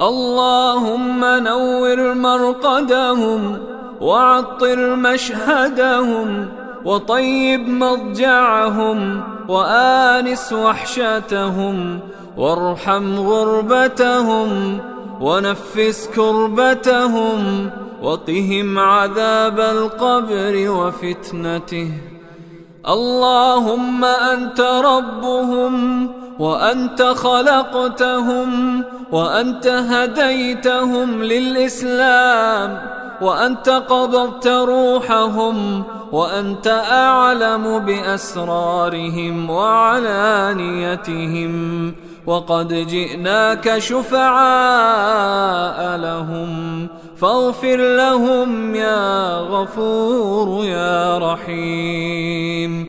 اللهم نور مرقدهم وعطر مشهدهم وطيب مضجعهم وآنس وحشتهم وارحم غربتهم ونفس كربتهم وقهم عذاب القبر وفتنته اللهم أنت ربهم وأنت خلقتهم وأنت هديتهم للإسلام وأنت قبضت روحهم وأنت أعلم بأسرارهم وعلانيتهم وقد جئناك شفعاء لهم فاغفر لهم يا غفور يا رحيم.